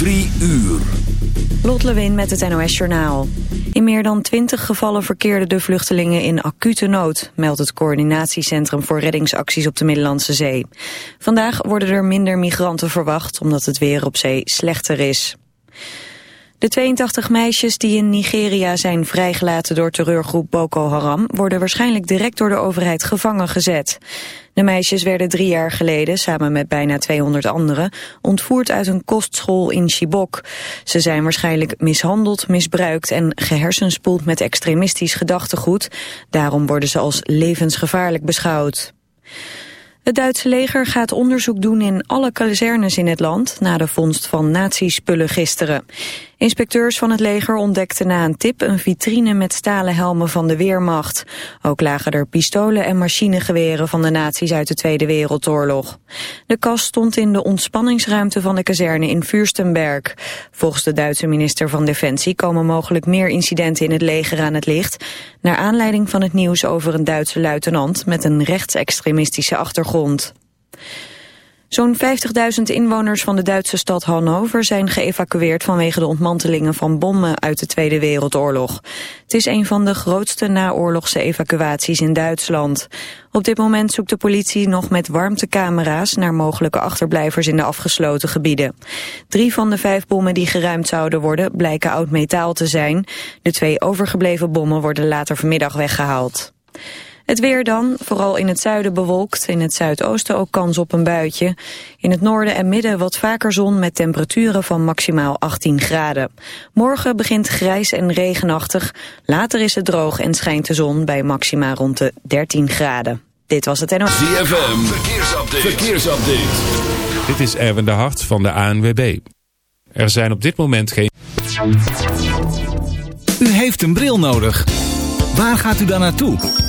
Drie uur. Lot Lewin met het NOS Journaal. In meer dan twintig gevallen verkeerden de vluchtelingen in acute nood, meldt het coördinatiecentrum voor reddingsacties op de Middellandse Zee. Vandaag worden er minder migranten verwacht, omdat het weer op zee slechter is. De 82 meisjes die in Nigeria zijn vrijgelaten door terreurgroep Boko Haram... worden waarschijnlijk direct door de overheid gevangen gezet. De meisjes werden drie jaar geleden, samen met bijna 200 anderen... ontvoerd uit een kostschool in Chibok. Ze zijn waarschijnlijk mishandeld, misbruikt en gehersenspoeld met extremistisch gedachtegoed. Daarom worden ze als levensgevaarlijk beschouwd. Het Duitse leger gaat onderzoek doen in alle kazernes in het land... na de vondst van nazispullen gisteren. Inspecteurs van het leger ontdekten na een tip een vitrine met stalen helmen van de Weermacht. Ook lagen er pistolen en machinegeweren van de nazi's uit de Tweede Wereldoorlog. De kast stond in de ontspanningsruimte van de kazerne in Fürstenberg. Volgens de Duitse minister van Defensie komen mogelijk meer incidenten in het leger aan het licht... naar aanleiding van het nieuws over een Duitse luitenant met een rechtsextremistische achtergrond. Zo'n 50.000 inwoners van de Duitse stad Hannover zijn geëvacueerd vanwege de ontmantelingen van bommen uit de Tweede Wereldoorlog. Het is een van de grootste naoorlogse evacuaties in Duitsland. Op dit moment zoekt de politie nog met warmtecamera's naar mogelijke achterblijvers in de afgesloten gebieden. Drie van de vijf bommen die geruimd zouden worden blijken oud metaal te zijn. De twee overgebleven bommen worden later vanmiddag weggehaald. Het weer dan, vooral in het zuiden bewolkt, in het zuidoosten ook kans op een buitje. In het noorden en midden wat vaker zon met temperaturen van maximaal 18 graden. Morgen begint grijs en regenachtig, later is het droog en schijnt de zon bij maxima rond de 13 graden. Dit was het NOS. ZFM, verkeersupdate. verkeersupdate. Dit is Erwin de Hart van de ANWB. Er zijn op dit moment geen... U heeft een bril nodig. Waar gaat u dan naartoe?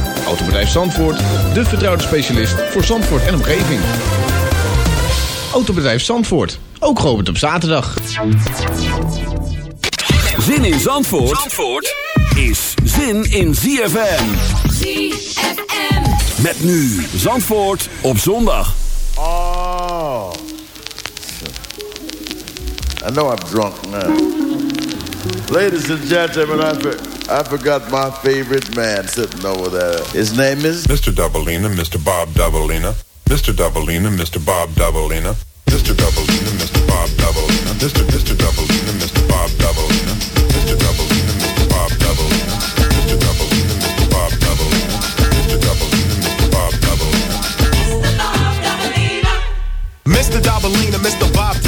Autobedrijf Zandvoort, de vertrouwde specialist voor Zandvoort en omgeving. Autobedrijf Zandvoort, ook geopend op zaterdag. Zin in Zandvoort, Zandvoort is zin in ZFM. ZFM. Met nu Zandvoort op zondag. Oh. I know I'm drunk now. Ladies and gentlemen, I, for, I forgot my favorite man sitting over there. His name is... Mr. Doubleina, Mr. Bob Doubleina. Mr. Doubleina, Mr. Bob Doubleina. Mr. Doubleina, Mr. Bob Doubleina. Mr. Mr. Doubleina, Mr. Bob Doubleina. Mr. Doubleina, Mr. Bob Doubleina. Mr. Doubleina, Mr. Bob Doubleina. Mr. Doubleina, Mr. Bob Doubleina. Mr. Dabalina, Mr. Bob Dabalina,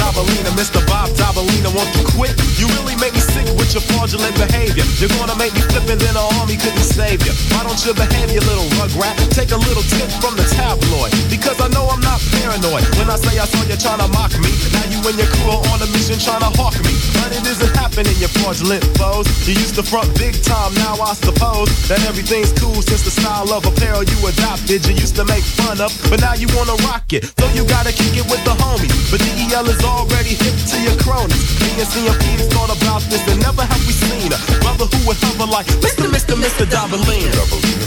Mr. Bob Dabalina, won't you quit? You really make me sick with your fraudulent behavior. You're gonna make me flip and then the army couldn't save you. Why don't you behave, you little rugrat? Take a little tip from the tabloid. Because I know I'm not paranoid. When I say I saw you trying to mock me, now you and your crew are on a mission trying to hawk me. But it isn't happening, you fraudulent foes. You used to front big time, now I suppose that everything's cool since the style of apparel you adopted. You used to make fun of, but now you wanna rock it. So you gotta kick it with the homies. But DEL is already hip to your cronies. Me and CMP thought about this and never have we seen a brother who would hover like Mr. Mr. Mr. Dabalina.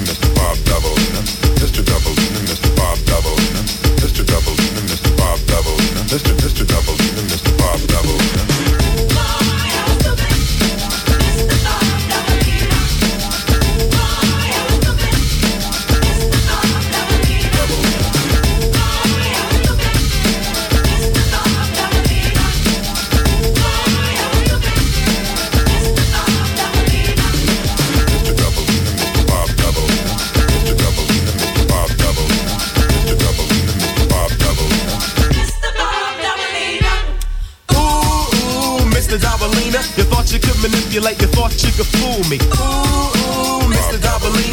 Mr. Bob Doubleina. Mr. Doubleina, Mr. Bob Doubleina. Mr. Doubleina, Mr. Bob Double, Mr. Mr. Double, Mr. Bob Double. Manipulate, you thought you could fool me. Ooh, ooh, Mr.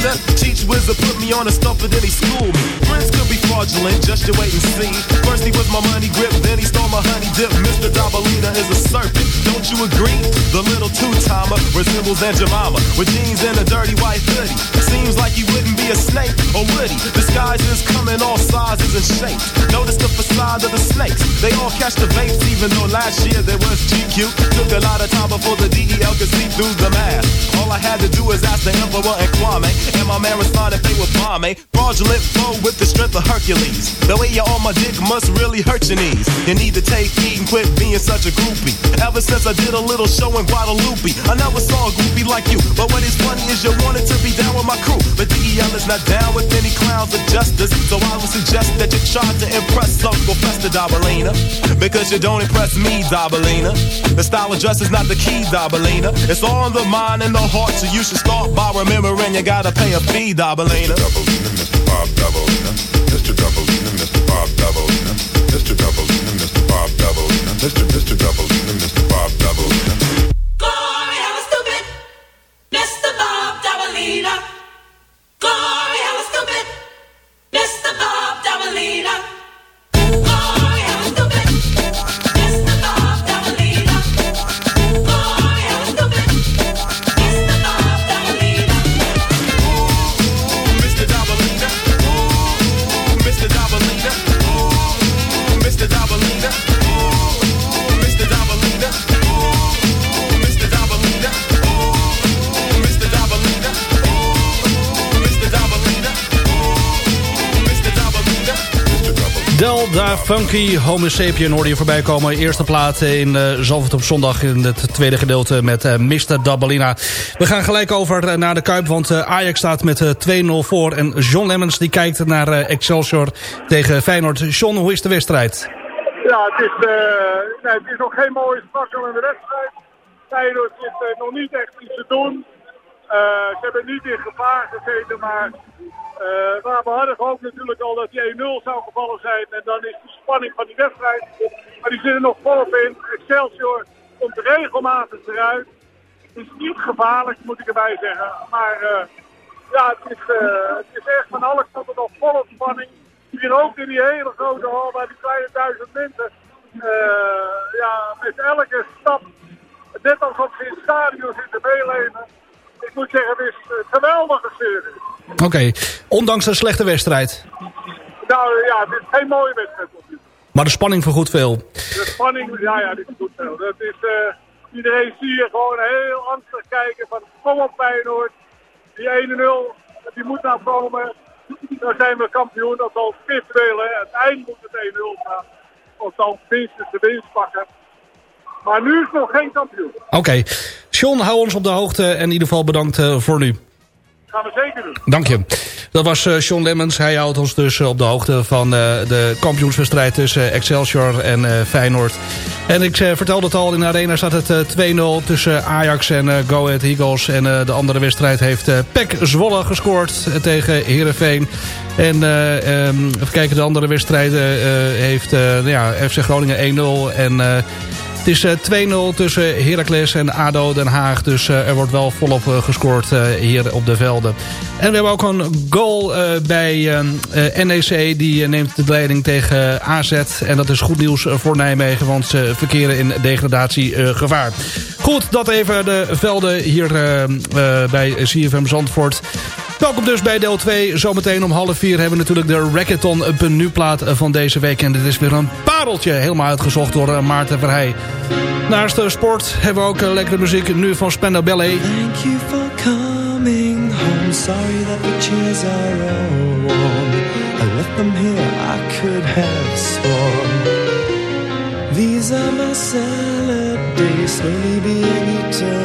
Dabalina, teach wizard put me on a stumper, then he schooled me. Friends could be fraudulent, just you wait and see. First he was my money grip, then he stole my honey dip. Mr. Dabalina is a serpent, don't you agree? The little two-timer resembles Aunt Jemima with jeans and a dirty white hoodie. Seems like he wouldn't be a snake, or would he? Disguises come in all sizes and shapes. Notice the facade of the snakes. They all catch the vapes, even though last year there was GQ. Took a lot of time before the DEL could see through the mask. All I had to do was ask the Emperor and Kwame, and my man responded they were bombing. Fraudulent flow with the strength of Hercules. The way you're on my dick must really hurt your knees. You need to take heed and quit being such a groupie. Ever since I did a little show in Guadalupe, I never saw a groupie like you. But what is funny is you wanted to be down with my crew. But DEL is not down with any clowns of justice. So I would suggest that you try to impress Uncle Fester Dabalina. Because you don't impress me, Dabalina. The style of dress is not the key, Dabalina. It's all in the mind and the heart, so you should start by remembering you gotta pay a fee, Dabalina. Mr. Bob Double, Mr. Double, Mr. Bob Double, Mr. Double, Mr. Bob Double, Mr. Mr. Double, Mr. Bob Double. Glory, I was stupid. Mr. Bob Dabalina. Glory, I was stupid. Mr. Bob Dabalina. Del Da Funky Homo Sapien hoorde je voorbij komen. Eerste plaat in uh, op zondag in het tweede gedeelte met uh, Mr. Dabalina. We gaan gelijk over uh, naar de Kuip, want Ajax staat met uh, 2-0 voor. En John Lemmens die kijkt naar Excelsior tegen Feyenoord. John, hoe is de wedstrijd? Ja, het is, nee, het is nog geen mooie sprankelende wedstrijd. Feyenoord uh, nog niet echt iets te doen. Ze hebben niet in gevaar gezeten, maar uh, maar we hadden gehoopt natuurlijk al dat die 1-0 zou gevallen zijn. En dan is de spanning van die wedstrijd. Maar die zitten nog volop in. Excelsior komt regelmatig eruit. Het is niet gevaarlijk, moet ik erbij zeggen. Maar uh, ja, het is, uh, het is echt van alle kanten nog volop spanning. Hier ook in die hele grote hal bij die kleine duizend mensen. ja, met elke stap, net alsof ze in het stadion zitten meeleven. Ik moet zeggen, het is een geweldige serie. Oké, okay. ondanks een slechte wedstrijd. Nou ja, het is geen mooie wedstrijd. Maar de spanning vergoedt veel. De spanning, ja, ja, die vergoedt veel. Dat is, uh, iedereen zie je gewoon heel angstig kijken van kom op Feyenoord. Die 1-0, die moet nou komen. Dan zijn we kampioen, dat zal hè. Het eind moet het 1-0 gaan. Of dan minstens de winst pakken. Maar nu is nog geen kampioen. Oké. Okay. John, hou ons op de hoogte en in ieder geval bedankt uh, voor nu. Gaan we zeker doen. Dank je. Dat was Sean Lemmens. Hij houdt ons dus op de hoogte van de kampioenswedstrijd tussen Excelsior en Feyenoord. En ik vertelde het al, in de arena staat het 2-0 tussen Ajax en Go Ahead Eagles. En de andere wedstrijd heeft PEC Zwolle gescoord tegen Heerenveen. En um, even kijken, de andere wedstrijden heeft ja, FC Groningen 1-0 en... Het is uh, 2-0 tussen Heracles en ADO Den Haag. Dus uh, er wordt wel volop uh, gescoord hier op de velden. En we hebben ook een goal bij NEC. Die neemt de leiding tegen AZ. En dat is goed nieuws voor Nijmegen. Want ze verkeren in degradatiegevaar. Goed, dat even de velden hier bij CFM Zandvoort. Welkom dus bij deel 2. Zometeen om half vier hebben we natuurlijk de Rackathon plaat van deze week. En dit is weer een pareltje, helemaal uitgezocht door Maarten Verheij. Naast de sport hebben we ook lekkere muziek nu van Spendo Ballet. Thank you for coming home. Sorry that the chairs are all warm. left them here, I could have sworn. These are my salad days, slowly being eaten.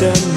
the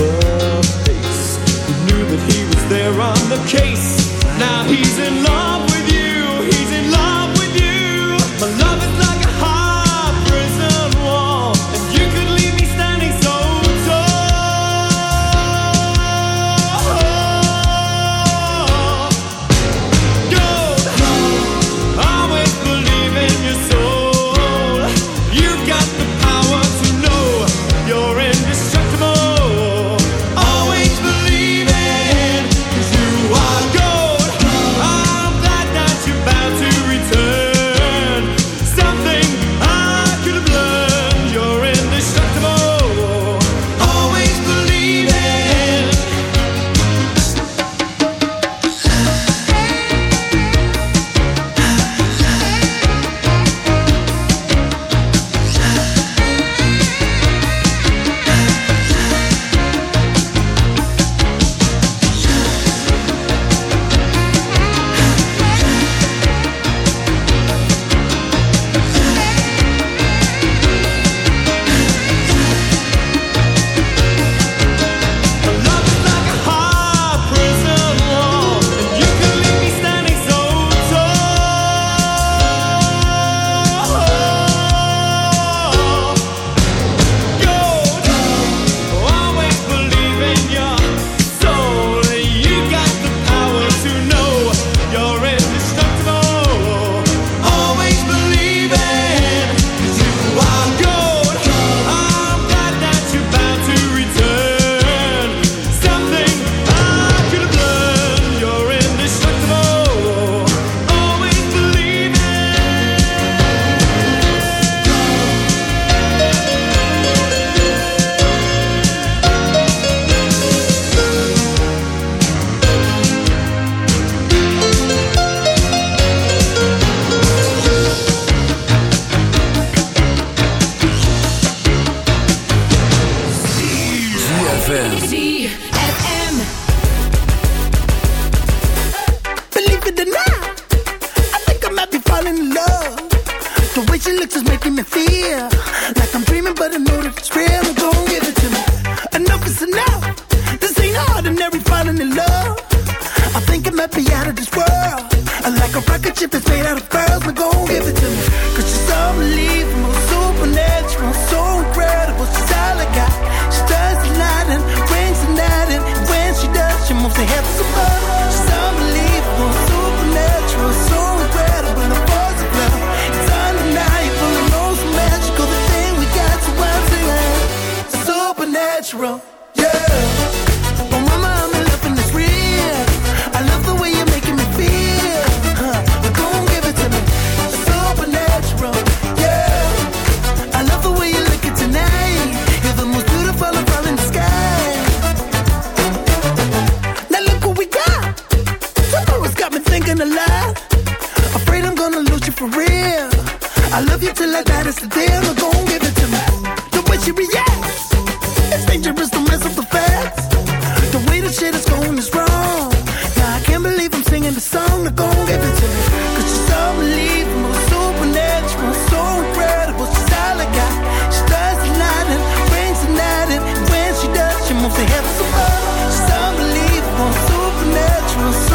supernatural,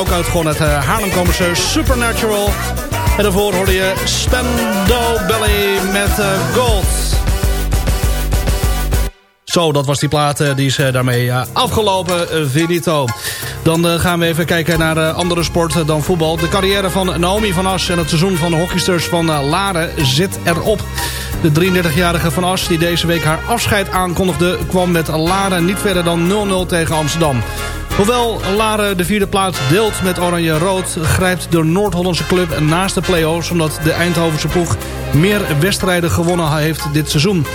Ook uitgewonnen het uh, Haarlem komen Supernatural. En daarvoor hoorde je Spendo Belly met eh, Gold. Zo, dat was die plaat. eh, die is eh, daarmee eh, afgelopen. eh, Finito. Dan eh, gaan we even kijken naar eh, andere sporten dan voetbal. De carrière van Naomi van As en het seizoen van de hockeysters van eh, Laren zit erop. De 33-jarige Van As, die deze week haar afscheid aankondigde... kwam met Laren niet verder dan 0-0 tegen Amsterdam. Hoewel Laren de vierde plaats deelt met Oranje-Rood... grijpt de Noord-Hollandse club naast de play-offs... omdat de Eindhovense ploeg meer wedstrijden gewonnen heeft dit seizoen.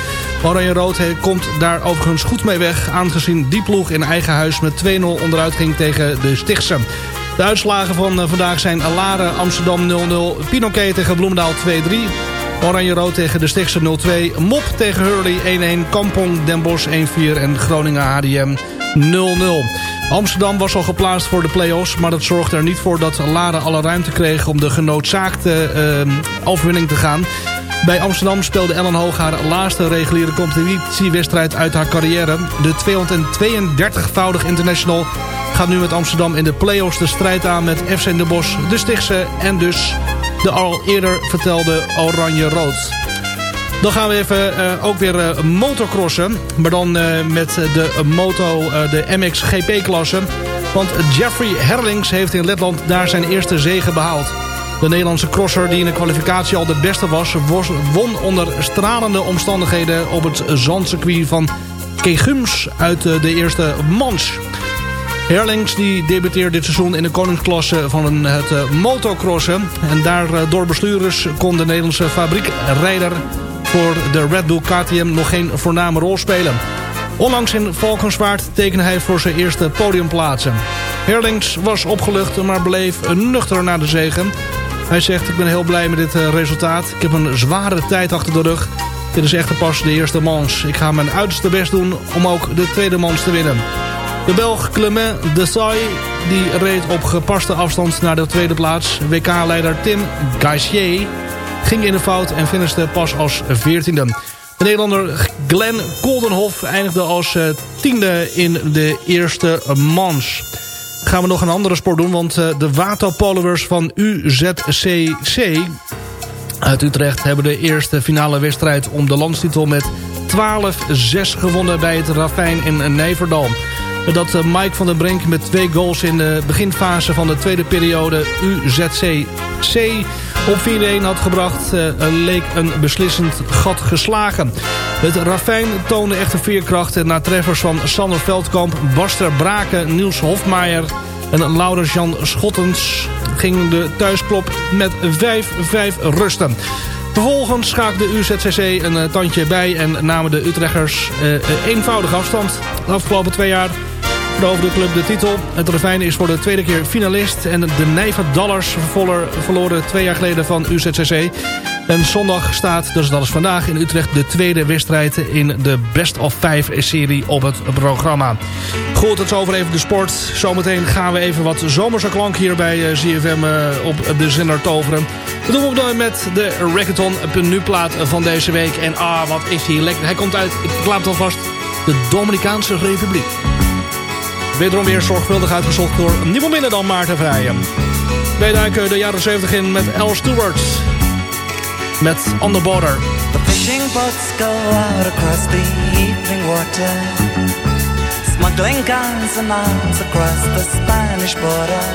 Oranje-Rood komt daar overigens goed mee weg... aangezien die ploeg in eigen huis met 2-0 onderuit ging tegen de Stichtse. De uitslagen van eh, vandaag zijn Laren Amsterdam 0-0... Pinoquet tegen Bloemendaal 2-3... Oranje-Rood tegen de Stichtse 0-2. Mop tegen Hurley 1-1. Kampong Den Bosch 1-4. En Groningen HDM 0-0. Amsterdam was al geplaatst voor de play-offs. Maar dat zorgde er niet voor dat Laren alle ruimte kreeg... om de genoodzaakte eh, overwinning te gaan. Bij Amsterdam speelde Ellen Hoog haar laatste reguliere competitiewedstrijd uit haar carrière. De 232-voudig international gaat nu met Amsterdam in de play-offs de strijd aan met FC Den Bosch, de Stichtse en dus de al eerder vertelde Oranje-Rood. Dan gaan we even eh, ook weer eh, motocrossen. Maar dan eh, met de moto, de MXGP-klasse. Want Jeffrey Herlings heeft in Letland daar zijn eerste zege behaald. De Nederlandse crosser die in de kwalificatie al de beste was... won onder stralende omstandigheden op het zandcircuit van Kegums uit de eerste manche. Herlings die debuteert dit seizoen in de koningsklasse van het motocrossen. En daar eh, door bestuurders kon de Nederlandse fabriekrijder voor de Red Bull KTM nog geen voorname rol spelen. Onlangs in Valkenswaard tekende hij voor zijn eerste podiumplaatsen. Herlings was opgelucht, maar bleef nuchter na de zegen. Hij zegt, ik ben heel blij met dit eh, resultaat. Ik heb een zware tijd achter de rug. Dit is echter pas de eerste mans. Ik ga mijn uiterste best doen om ook de tweede mans te winnen. De Belg Clement Desai die reed op gepaste afstand naar de tweede plaats. WK-leider Tim Gaissier ging in de fout en finishte pas als veertiende. De Nederlander Glenn Koldenhoff eindigde als eh, tiende in de eerste mans. Gaan we nog een andere sport doen, want eh, de waterpolowers van UZCC uit Utrecht hebben de eerste finale wedstrijd om de landstitel met 12-6 gewonnen bij het Ravijn in Nijverdal. Dat eh, Mike van den Brink met twee goals in de beginfase van de tweede periode UZCC op 4-1 had gebracht, eh, leek een beslissend gat geslagen. Het Ravijn toonde echte veerkracht na treffers van Sander Veldkamp, Baster Braken, Niels Hofmaier en Laurens Jan Schottens ging de thuisklop met 5-5 rusten. Vervolgens schaakte UZCC een eh, tandje bij en namen de Utrechters eh, eh, eenvoudig afstand. De afgelopen twee jaar veroverde de club de titel. Het Refijn is voor de tweede keer finalist. En de Nijver Dollars verloren twee jaar geleden van UZCC. En zondag staat, dus dat is vandaag, in Utrecht de tweede wedstrijd in de Best of Five serie op het programma. Goed, tot zover even de sport. Zometeen gaan we even wat zomerse klank hier bij eh, ZFM eh, op de zender toveren. Dat doen we op met de Rackathon nu-plaat van deze week. En ah, wat is hij lekker. Hij komt uit, ik het alvast, de Dominicaanse Republiek. Wederom weer zorgvuldig uitgezocht door niemand minder dan Maarten Vrijen. Wij duiken de jaren 70 in met Al Stewart. Met On The Border. The fishing boats go out across the evening water. Smuggling guns and arms across the Spanish border.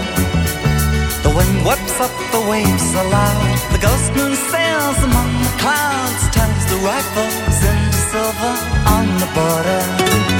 The wind whips up the waves aloud. The ghost moon sails among the clouds. Turns the rifles into silver on the border.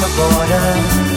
on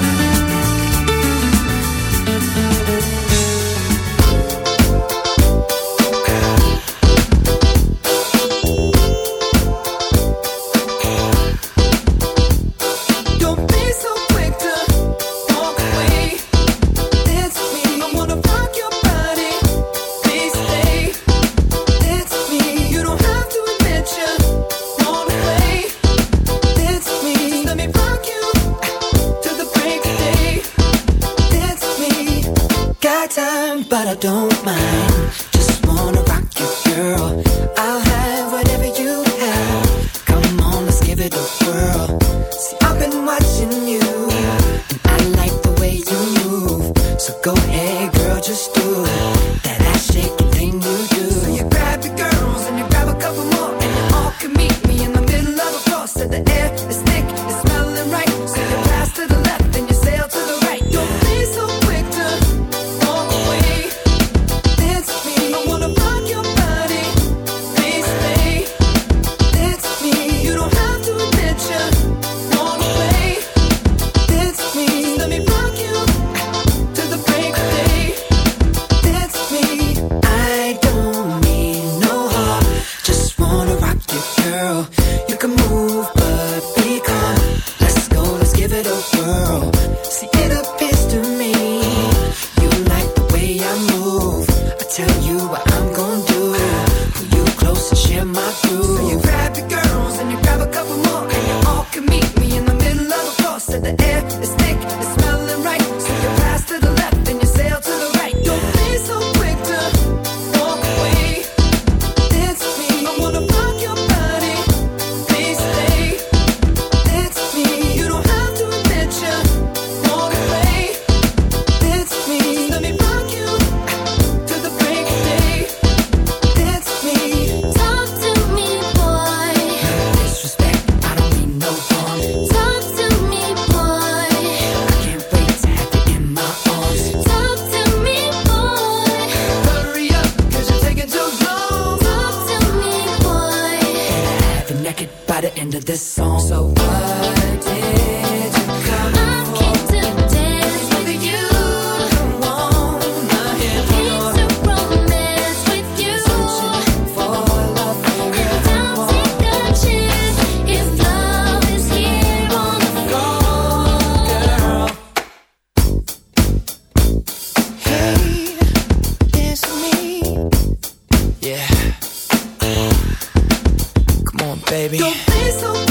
baby. Don't be so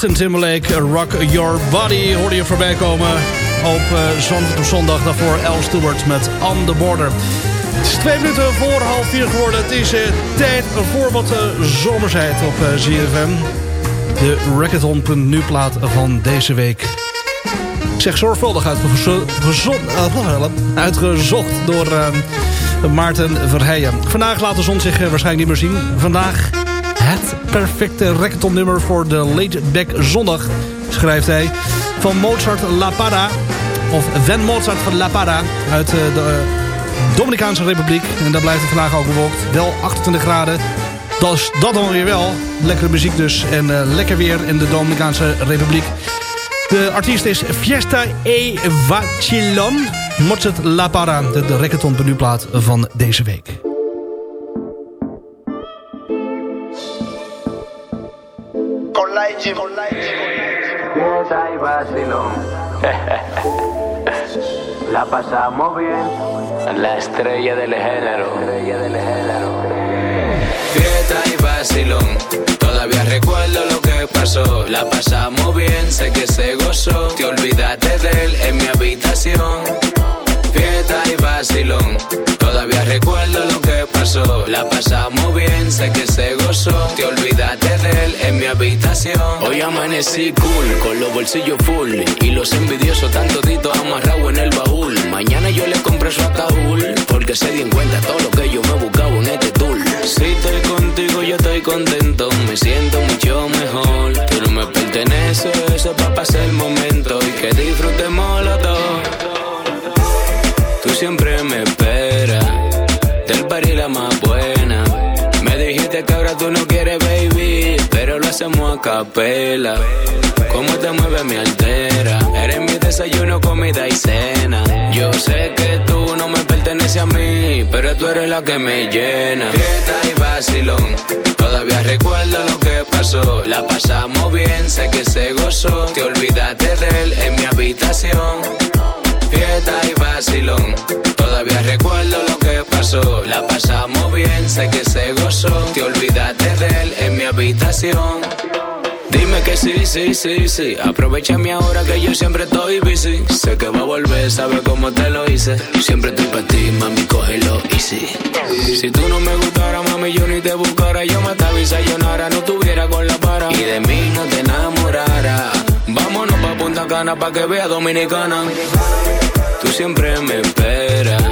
Justin Timberlake, Rock Your Body, hoorde je voorbij komen op eh, zon- zondag. Daarvoor Al Stewart met On The Border. Het is twee minuten voor half vier geworden. Het is eh, tijd voor wat zomersheid op eh, ZFM. De Rackathon.nu plaat van deze week. Ik zeg zorgvuldig uitgezo- gezo- eh, uitgezocht door eh, Maarten Verheijen. Vandaag laat de zon zich eh, waarschijnlijk niet meer zien. Vandaag het perfecte Rackathon nummer voor de Late Back Zondag, schrijft hij. Van Mozart La Parra, of Van Mozart van La Parra, uit eh, de eh, Dominicaanse Republiek. En daar blijft het vandaag ook bewolkt. Wel 28 graden. Dat is dat dan weer wel. Lekkere muziek dus. En eh, lekker weer in de Dominicaanse Republiek. De artiest is Fiesta e Vacilon. Mozart La Parra, de, de Rackathon menuplaat van deze week. Con con Fiesta y vacilón. La pasamos bien. La estrella del género. Fiesta y vacilón. Todavía recuerdo lo que pasó. La pasamos bien, sé que se gozó. Te olvidaste de él en mi habitación. Fiesta y vacilón. Todavía recuerdo lo que pasó. La pasamos bien, sé que se gozó. Te olvidaste de él en mi habitación. Hoy amanecí cool, con los bolsillos full. Y los envidiosos tanto toditos amarrados en el baúl. Mañana yo le compré su ataúd. Porque se dio en cuenta todo lo que yo me buscaba en este tour. Si estoy contigo, yo estoy contento. Me siento mucho mejor. Tú no me perteneces, eso es para pasar el momento. Y que disfrutemos. Tú siempre me esperas, del party la más buena. Me dijiste que ahora tú no quieres, baby, pero lo hacemos a capela. Cómo te mueves me altera. Eres mi desayuno, comida y cena. Yo sé que tú no me perteneces a mí, pero tú eres la que me llena. Fiesta y vacilón, todavía recuerdo lo que pasó. La pasamos bien, sé que se gozó. Te olvidaste de él en mi habitación fiesta y vacilón. Todavía recuerdo lo que pasó. La pasamos bien, sé que se gozó. Te olvidaste de él en mi habitación. Dime que sí, sí, sí, sí. Aprovechame ahora que yo siempre estoy busy. Sé que va a volver, sabe cómo te lo hice. Siempre estoy para ti, mami, cógelo easy. Si tú no me gustara, mami, yo ni te buscara. Yo me estaba y sayonara, no tuviera con la para. Y de mí no te enamorara. Punta Cana pa' que vea Dominicana. Tú siempre me esperas,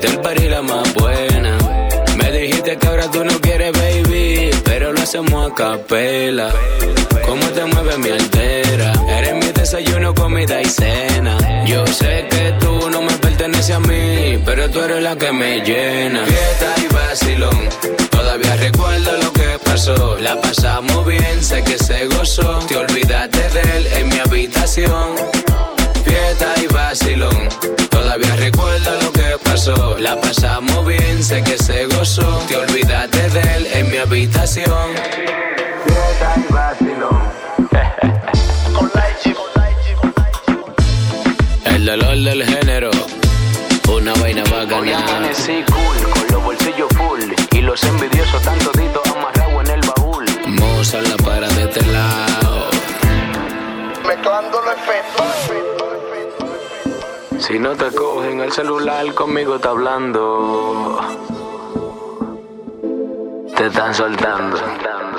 del party la más buena. Me dijiste que ahora tú no quieres, baby, pero lo hacemos a capela. Cómo te mueves me altera. Eres mi desayuno, comida y cena. Yo sé que tú no me pero tú eres la que me llena. Fiesta y vacilón, todavía recuerdo lo que pasó. La pasamos bien, sé que se gozó. Te olvidaste de él en mi habitación fiesta y vacilón. Todavía recuerdo lo que pasó. La pasamos bien, sé que se gozó. Te olvidaste de él en mi habitación. Fiesta y vacilón. El dolor del género. Una vaina bacana. Hoy amanecí cool, con los bolsillos full. Y los envidiosos tanto toditos amarrados en el baúl. Moza la para de este lado. Mezclando los efectos. Si no te cogen el celular, conmigo está hablando. Te están soltando. ZFM.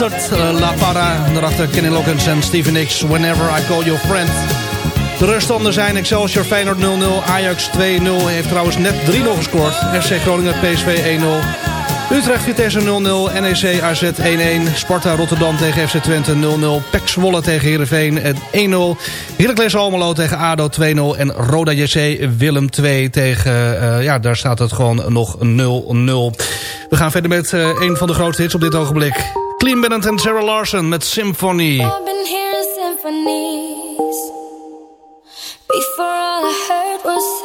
Uh, La Parra. Daarachter Kenny Loggins en Steven Nicks. Whenever I Call Your Friend. De ruststanden zijn Excelsior Feyenoord 0-0, Ajax 2-0. Heeft trouwens net 3-0 gescoord. FC Groningen PSV 1-0. Utrecht Vitesse 0-0, NEC AZ 1-1. Sparta Rotterdam tegen FC Twente 0-0. Pek Zwolle tegen Heerenveen 1-0. Heracles Almelo tegen ADO 2-0. En Roda JC Willem 2 tegen... Eh, ja, daar staat het gewoon nog 0-0. We gaan verder met eh, een van de grootste hits op dit ogenblik. Clean Bennett en Sarah Larson met Symphony. I've been symphonies Before all I heard was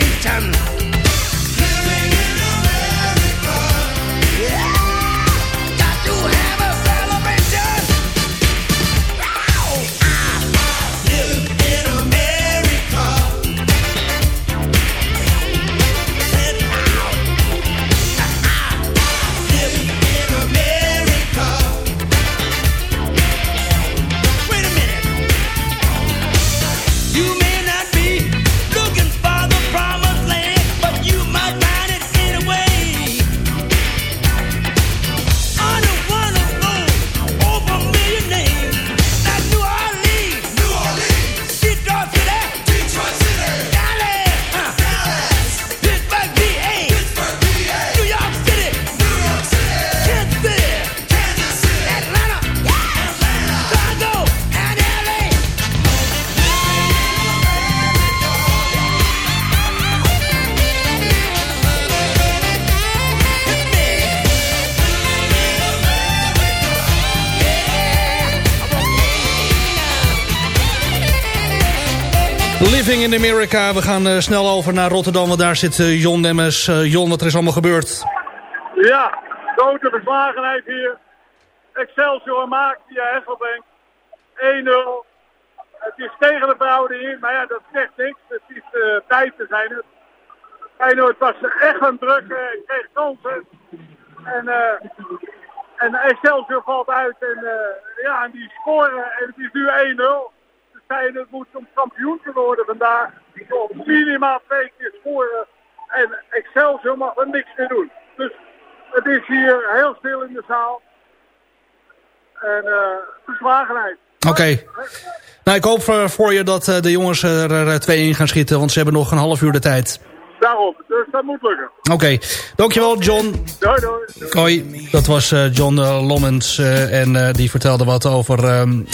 across in. We gaan eh, snel over naar Rotterdam, want daar zit eh, Jon Nemmers. Eh, Jon, wat er is allemaal gebeurd? Ja, grote verslagenheid hier. Excelsior maakt via Hesselbank 1-0. Het is tegen de verhouding in, maar ja, dat zegt niks. Het is tijd te zijn het. Was echt een druk, uh, kreeg kansen. En, en Excelsior valt uit en, ja, en die scoren. En het is nu 1-0. Feyenoord moet om kampioen te worden vandaag. Op minimaal twee keer scoren. En Excelsior mag er niks meer doen. Dus het is hier heel stil in de zaal. En uh, verslagenheid. Oké. Nou, ik hoop voor, voor je dat uh, de jongens er twee in gaan schieten, want ze hebben nog een half uur de tijd. Daarom, dus dat moet lukken. Oké, okay. dankjewel John. Doei, doei. Hoi, dat was John Lommens en die vertelde wat over... Um,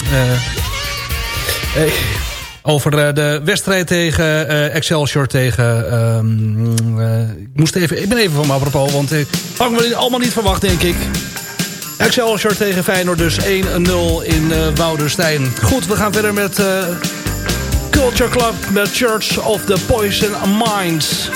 over uh, de wedstrijd tegen uh, Excelsior tegen... Uh, ik, moest even, ik ben even van me apropos, want ik had me allemaal niet verwacht, denk ik. Excelsior tegen Feyenoord, dus 1-0 in uh, Woudenstein. Goed, we gaan verder met Culture Club, met Church of the Poison Minds.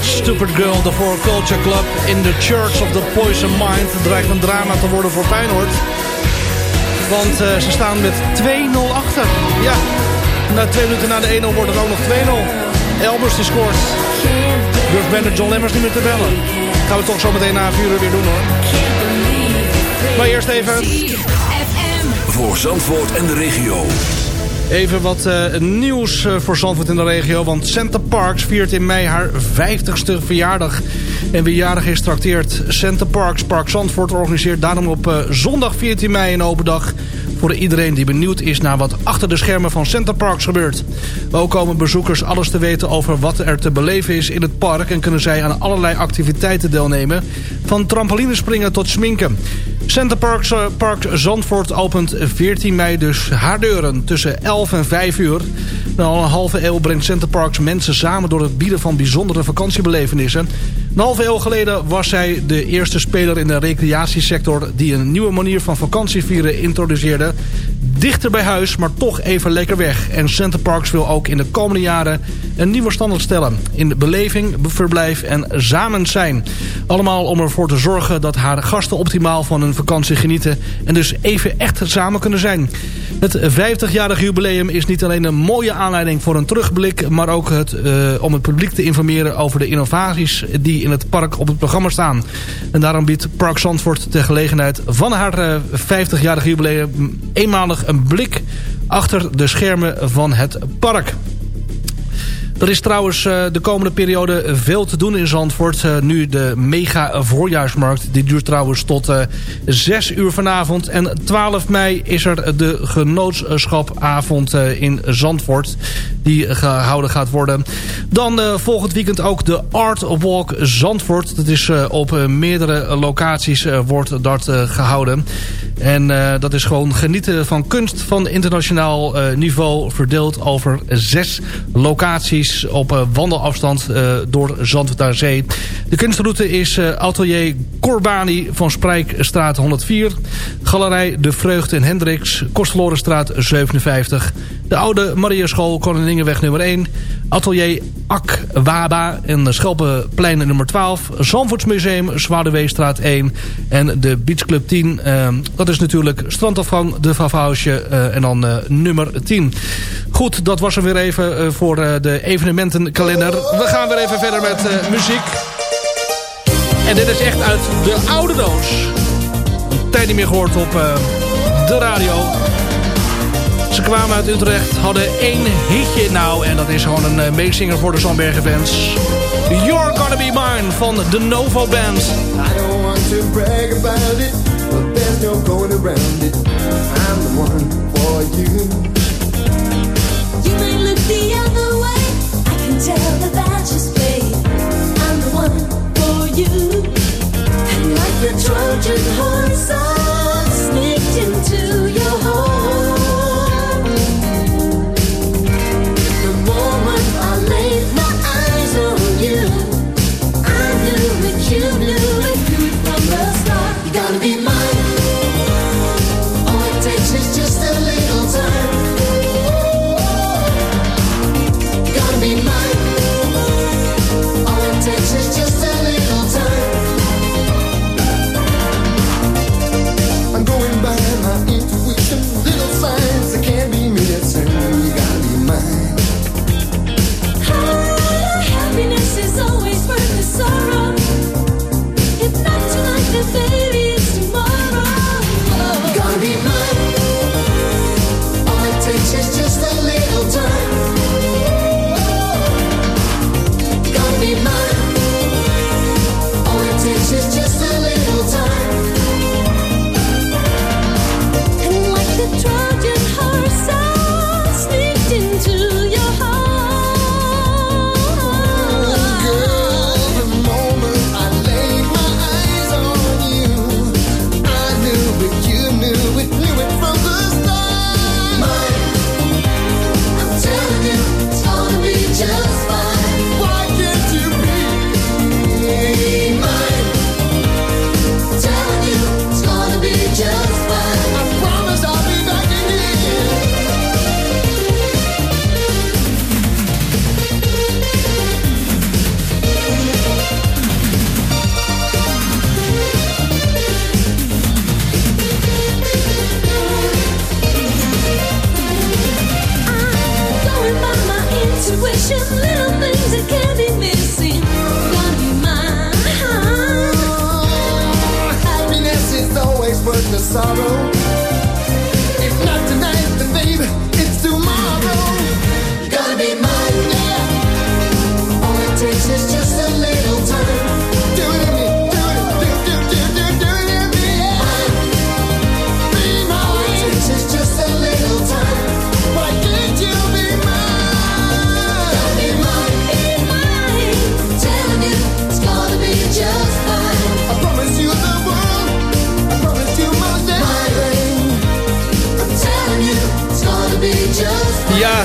Stupid Girl, de Four Culture Club in the Church of the Poison Mind. Het dreigt een drama te worden voor Feyenoord. Want eh, ze staan met 2-0 achter. Ja, na twee minuten na de 1-0 wordt het ook nog 2-0. Elbers die scoort. Durft bijna John Lemmers niet meer te bellen. Gaan we toch zo meteen na 4 uur weer doen hoor. Maar eerst even... Voor Zandvoort en de regio. Even wat eh, nieuws eh, voor Zandvoort in de regio. Want Center Parks viert in mei haar 50ste verjaardag. En wie jarig is trakteert Center Parks Park Zandvoort organiseert daarom op eh, zondag 14 mei een open dag voor iedereen die benieuwd is naar wat achter de schermen van Center Parks gebeurt. Ook komen bezoekers alles te weten over wat er te beleven is in het park... en kunnen zij aan allerlei activiteiten deelnemen. Van trampolinespringen tot sminken. Center Parks, eh, Park Zandvoort opent 14 mei dus haar deuren tussen 11 en 5 uur. Na al een halve eeuw brengt Center Parks mensen samen... door het bieden van bijzondere vakantiebelevenissen. Een halve eeuw geleden was zij de eerste speler in de recreatiesector... die een nieuwe manier van vakantievieren introduceerde. Dichter bij huis, maar toch even lekker weg. En Center Parks wil ook in de komende jaren een nieuwe standaard stellen. In de beleving, verblijf en samen zijn. Allemaal om ervoor te zorgen dat haar gasten optimaal van hun vakantie genieten... en dus even echt samen kunnen zijn. Het 50-jarig jubileum is niet alleen een mooie aanleiding voor een terugblik... maar ook het, eh, om het publiek te informeren over de innovaties... die in het park op het programma staan. En daarom biedt Park Zandvoort ter gelegenheid van haar eh, 50-jarig jubileum... eenmalig een blik achter de schermen van het park. Er is trouwens eh, de komende periode veel te doen in Zandvoort. Eh, nu de mega voorjaarsmarkt. Die duurt trouwens tot eh 6 uur vanavond. En 12 mei is er de genootschapavond eh, in Zandvoort. Die gehouden gaat worden. Dan eh, volgend weekend ook de Art Walk Zandvoort. Dat is eh, op eh, meerdere locaties eh, wordt dat eh, gehouden. En eh, dat is gewoon genieten van kunst van internationaal eh, niveau... verdeeld over zes locaties op eh, wandelafstand eh, door Zandvoort Zee. De kunstroute is eh, Atelier Corbani van Sprijkstraat 104... Galerij De Vreugd in Hendricks, Kostelorenstraat 57... de Oude Mariaschool Koningingenweg nummer 1... Atelier Ak Waba en Schelpenplein nummer 12... Zandvoortsmuseum Zwaardeweestraat 1 en de Beach Club 10... eh, dat is natuurlijk strandafgang, de Vavausje eh, en dan nummer 10. Goed, dat was er weer even voor de evenementenkalender. We gaan weer even verder met eh, muziek. En dit is echt uit de oude doos. Tijd niet meer gehoord op eh, de radio. Ze kwamen uit Utrecht, hadden één hitje nou. En dat is gewoon een uh, meezinger voor de Zandbergen fans. You're Gonna Be Mine van de Novo Band. I don't want to brag about it, but there's no going around it. I'm the one for you. soldiers' horns.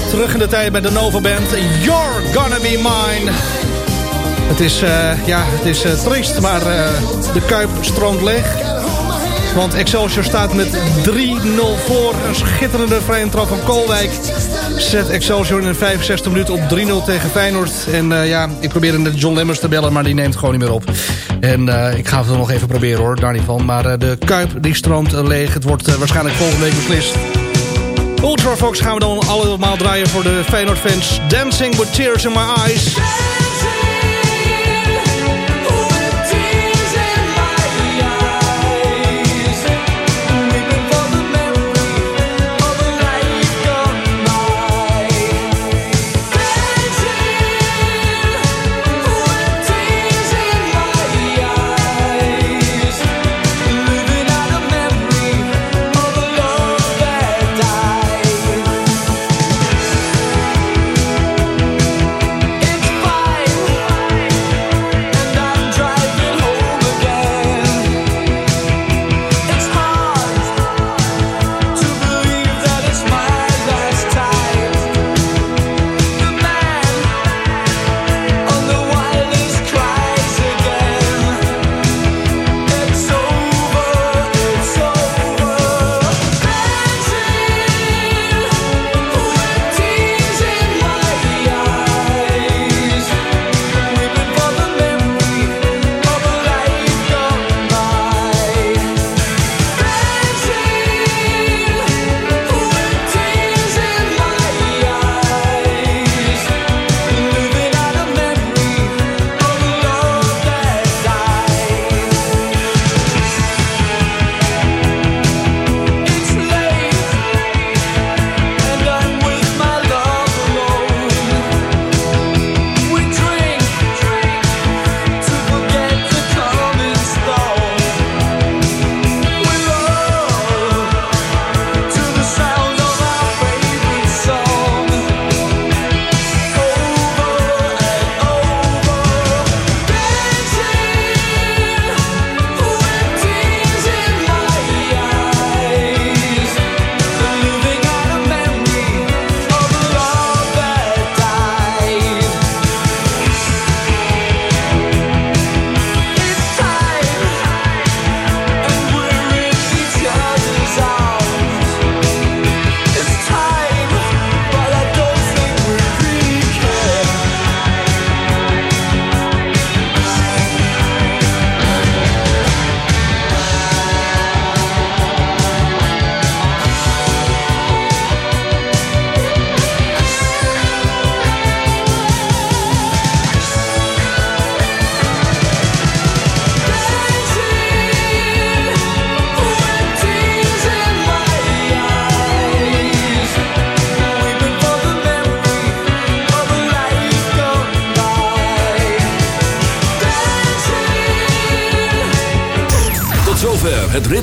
Terug in de tijd bij de Nova Band. You're gonna be mine. Het is, eh, ja, het is eh, triest, maar eh, de Kuip stroomt leeg. Want Excelsior staat met 3-0 voor. Een schitterende vrije trap van Koolwijk. Zet Excelsior in de 65 minuten op 3-0 tegen Feyenoord. En ja, ik probeerde de John Lemmers te bellen, maar die neemt gewoon niet meer op. En ik ga het nog even proberen hoor, daar niet van. Maar de Kuip die stroomt leeg. Het wordt waarschijnlijk volgende week beslist. Ultrafox gaan we dan allemaal draaien voor de Feyenoord fans. Dancing with Tears in My Eyes.